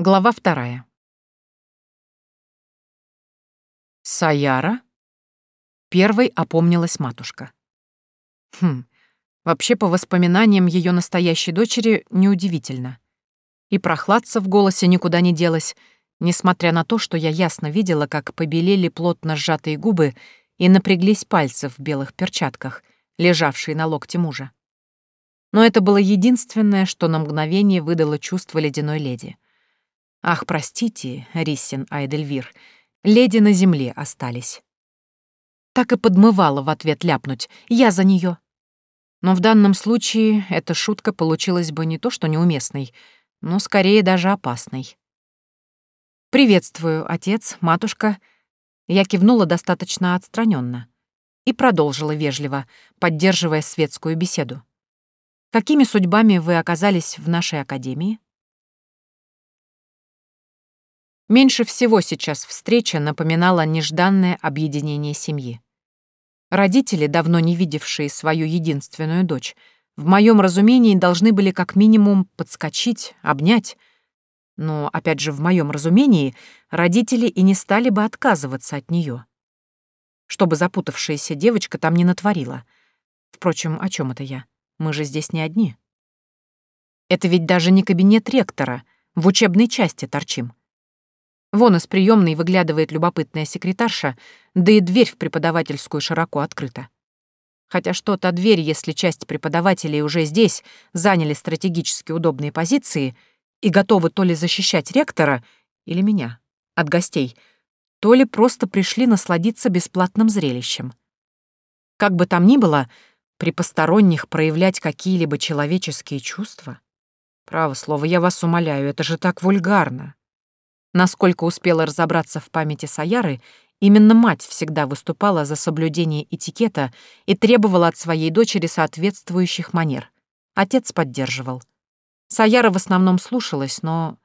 Глава вторая. «Саяра?» Первой опомнилась матушка. Хм, вообще, по воспоминаниям ее настоящей дочери, неудивительно. И прохладца в голосе никуда не делась, несмотря на то, что я ясно видела, как побелели плотно сжатые губы и напряглись пальцы в белых перчатках, лежавшие на локте мужа. Но это было единственное, что на мгновение выдало чувство ледяной леди — Ах, простите, Риссин Айдельвир, леди на земле остались. Так и подмывала в ответ ляпнуть. Я за нее. Но в данном случае эта шутка получилась бы не то что неуместной, но скорее даже опасной. «Приветствую, отец, матушка». Я кивнула достаточно отстраненно и продолжила вежливо, поддерживая светскую беседу. «Какими судьбами вы оказались в нашей академии?» Меньше всего сейчас встреча напоминала нежданное объединение семьи. Родители, давно не видевшие свою единственную дочь, в моем разумении должны были как минимум подскочить, обнять. Но, опять же, в моем разумении родители и не стали бы отказываться от нее. Чтобы запутавшаяся девочка там не натворила. Впрочем, о чем это я? Мы же здесь не одни. Это ведь даже не кабинет ректора, в учебной части торчим. Вон из приемной выглядывает любопытная секретарша, да и дверь в преподавательскую широко открыта. Хотя что то дверь, если часть преподавателей уже здесь, заняли стратегически удобные позиции и готовы то ли защищать ректора или меня от гостей, то ли просто пришли насладиться бесплатным зрелищем. Как бы там ни было, при посторонних проявлять какие-либо человеческие чувства? Право слово, я вас умоляю, это же так вульгарно. Насколько успела разобраться в памяти Саяры, именно мать всегда выступала за соблюдение этикета и требовала от своей дочери соответствующих манер. Отец поддерживал. Саяра в основном слушалась, но...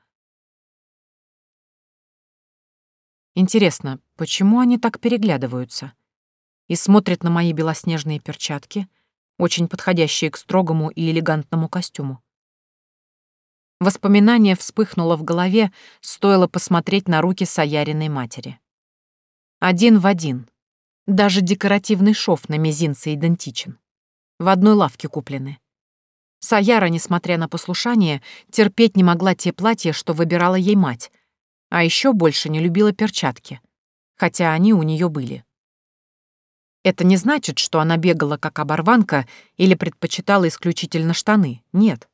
Интересно, почему они так переглядываются? И смотрят на мои белоснежные перчатки, очень подходящие к строгому и элегантному костюму. Воспоминание вспыхнуло в голове, стоило посмотреть на руки Саяриной матери. Один в один. Даже декоративный шов на мизинце идентичен. В одной лавке куплены. Саяра, несмотря на послушание, терпеть не могла те платья, что выбирала ей мать, а еще больше не любила перчатки, хотя они у нее были. Это не значит, что она бегала как оборванка или предпочитала исключительно штаны, нет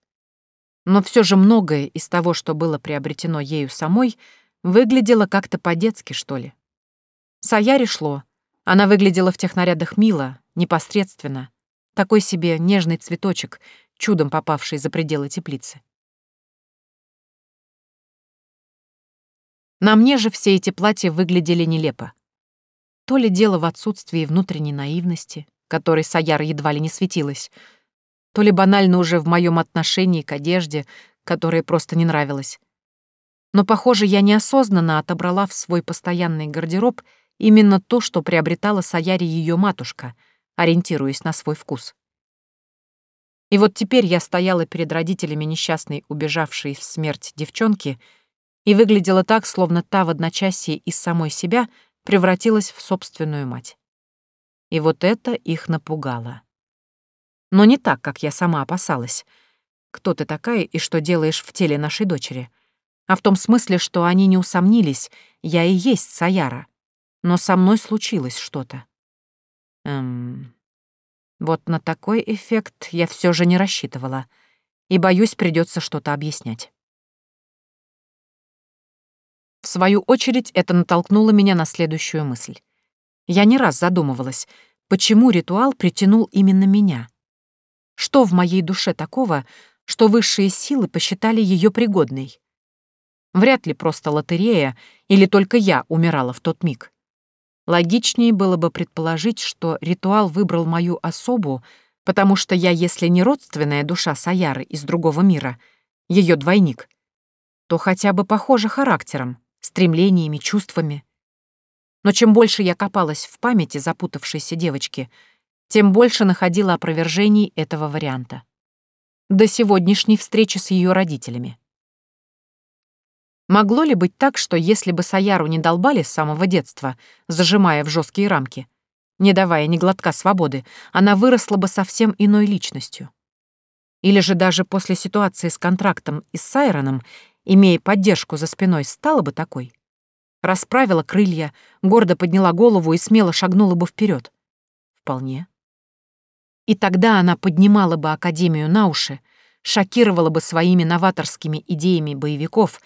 но все же многое из того, что было приобретено ею самой, выглядело как-то по-детски, что ли. Саяре шло. Она выглядела в тех нарядах мило, непосредственно. Такой себе нежный цветочек, чудом попавший за пределы теплицы. На мне же все эти платья выглядели нелепо. То ли дело в отсутствии внутренней наивности, которой Саяра едва ли не светилась — то ли банально уже в моем отношении к одежде, которая просто не нравилась. Но, похоже, я неосознанно отобрала в свой постоянный гардероб именно то, что приобретала Саяри ее матушка, ориентируясь на свой вкус. И вот теперь я стояла перед родителями несчастной, убежавшей в смерть девчонки, и выглядела так, словно та в одночасье из самой себя превратилась в собственную мать. И вот это их напугало. Но не так, как я сама опасалась. Кто ты такая и что делаешь в теле нашей дочери? А в том смысле, что они не усомнились, я и есть Саяра. Но со мной случилось что-то. Эм... Вот на такой эффект я все же не рассчитывала. И, боюсь, придется что-то объяснять. В свою очередь, это натолкнуло меня на следующую мысль. Я не раз задумывалась, почему ритуал притянул именно меня. Что в моей душе такого, что высшие силы посчитали ее пригодной? Вряд ли просто лотерея или только я умирала в тот миг. Логичнее было бы предположить, что ритуал выбрал мою особу, потому что я, если не родственная душа Саяры из другого мира, ее двойник, то хотя бы похожа характером, стремлениями, чувствами. Но чем больше я копалась в памяти запутавшейся девочки — тем больше находила опровержений этого варианта. До сегодняшней встречи с ее родителями. Могло ли быть так, что если бы Саяру не долбали с самого детства, зажимая в жесткие рамки, не давая ни глотка свободы, она выросла бы совсем иной личностью? Или же даже после ситуации с контрактом и с Сайроном, имея поддержку за спиной, стала бы такой? Расправила крылья, гордо подняла голову и смело шагнула бы вперед. Вполне. И тогда она поднимала бы Академию на уши, шокировала бы своими новаторскими идеями боевиков,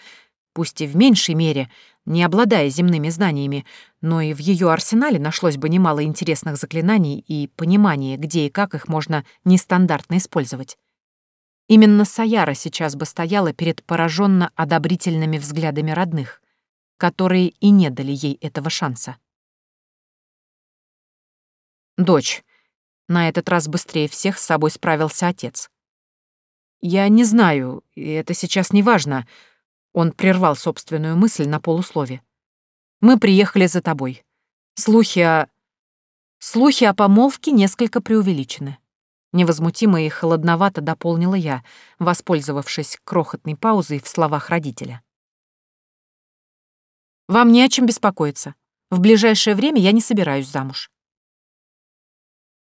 пусть и в меньшей мере, не обладая земными знаниями, но и в ее арсенале нашлось бы немало интересных заклинаний и понимания, где и как их можно нестандартно использовать. Именно Саяра сейчас бы стояла перед пораженно одобрительными взглядами родных, которые и не дали ей этого шанса. «Дочь», на этот раз быстрее всех с собой справился отец. «Я не знаю, и это сейчас не важно», — он прервал собственную мысль на полуслове. «Мы приехали за тобой. Слухи о... Слухи о помолвке несколько преувеличены». Невозмутимо и холодновато дополнила я, воспользовавшись крохотной паузой в словах родителя. «Вам не о чем беспокоиться. В ближайшее время я не собираюсь замуж.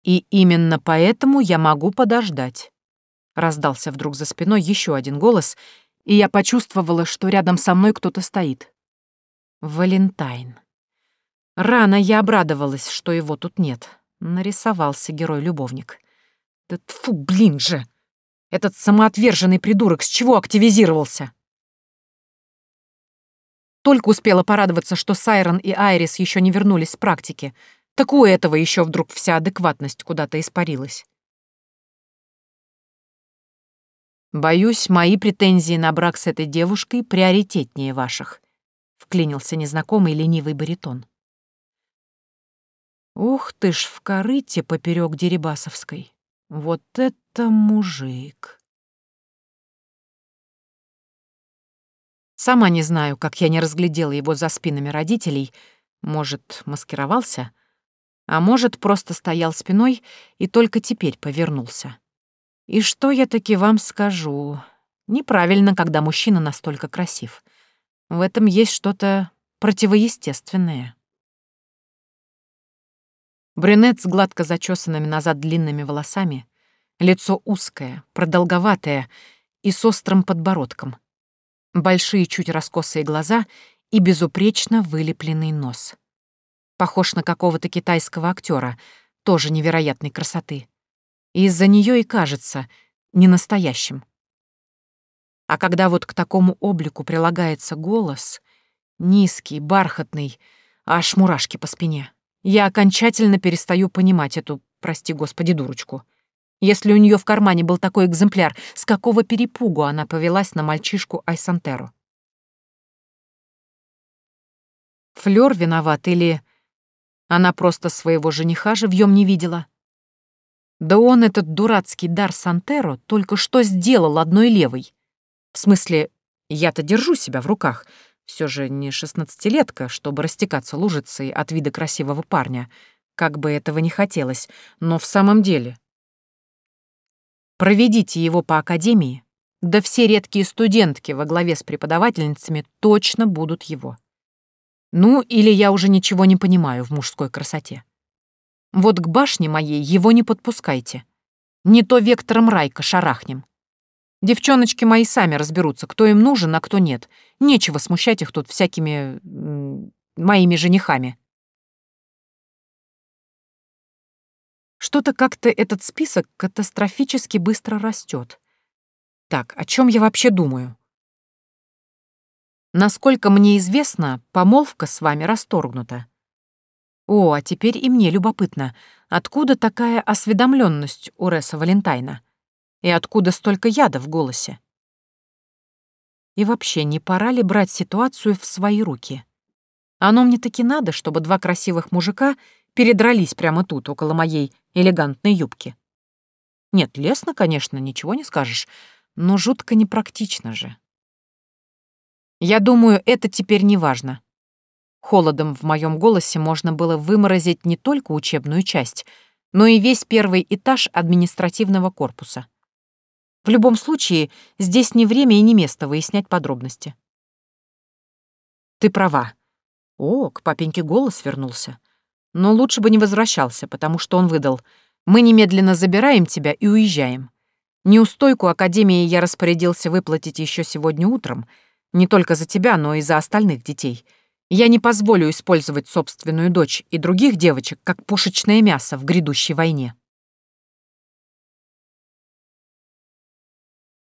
И именно поэтому я могу подождать. Раздался вдруг за спиной еще один голос, и я почувствовала, что рядом со мной кто-то стоит. Валентайн. Рано я обрадовалась, что его тут нет. Нарисовался герой-любовник. Да тфу, блин же! Этот самоотверженный придурок с чего активизировался? Только успела порадоваться, что Сайрон и Айрис еще не вернулись с практики — так у этого еще вдруг вся адекватность куда-то испарилась. «Боюсь, мои претензии на брак с этой девушкой приоритетнее ваших», — вклинился незнакомый ленивый баритон. «Ух ты ж в корыте поперек Дерибасовской! Вот это мужик!» Сама не знаю, как я не разглядела его за спинами родителей. Может, маскировался? А может, просто стоял спиной и только теперь повернулся. И что я таки вам скажу? Неправильно, когда мужчина настолько красив. В этом есть что-то противоестественное. Брюнет с гладко зачесанными назад длинными волосами, лицо узкое, продолговатое и с острым подбородком, большие чуть раскосые глаза и безупречно вылепленный нос — Похож на какого-то китайского актера, тоже невероятной красоты. Из-за нее и кажется ненастоящим. А когда вот к такому облику прилагается голос, низкий, бархатный, аж мурашки по спине, я окончательно перестаю понимать эту, прости господи, дурочку. Если у нее в кармане был такой экземпляр, с какого перепугу она повелась на мальчишку Айсантеру? Флёр виноват или она просто своего жениха живьем не видела. Да он, этот дурацкий дар Сантеро, только что сделал одной левой. В смысле, я-то держу себя в руках. Все же не шестнадцатилетка, чтобы растекаться лужицей от вида красивого парня. Как бы этого не хотелось, но в самом деле. Проведите его по академии, да все редкие студентки во главе с преподавательницами точно будут его. Ну, или я уже ничего не понимаю в мужской красоте. Вот к башне моей его не подпускайте. Не то вектором райка шарахнем. Девчоночки мои сами разберутся, кто им нужен, а кто нет. Нечего смущать их тут всякими... моими женихами. Что-то как-то этот список катастрофически быстро растет. Так, о чем я вообще думаю? Насколько мне известно, помолвка с вами расторгнута. О, а теперь и мне любопытно, откуда такая осведомленность у Реса Валентайна? И откуда столько яда в голосе? И вообще, не пора ли брать ситуацию в свои руки? Оно мне таки надо, чтобы два красивых мужика передрались прямо тут, около моей элегантной юбки. Нет, лестно, конечно, ничего не скажешь, но жутко непрактично же. Я думаю, это теперь не важно. Холодом в моем голосе можно было выморозить не только учебную часть, но и весь первый этаж административного корпуса. В любом случае, здесь не время и не место выяснять подробности. Ты права. О, к папеньке голос вернулся. Но лучше бы не возвращался, потому что он выдал. Мы немедленно забираем тебя и уезжаем. Неустойку Академии я распорядился выплатить еще сегодня утром, не только за тебя, но и за остальных детей. Я не позволю использовать собственную дочь и других девочек как пушечное мясо в грядущей войне.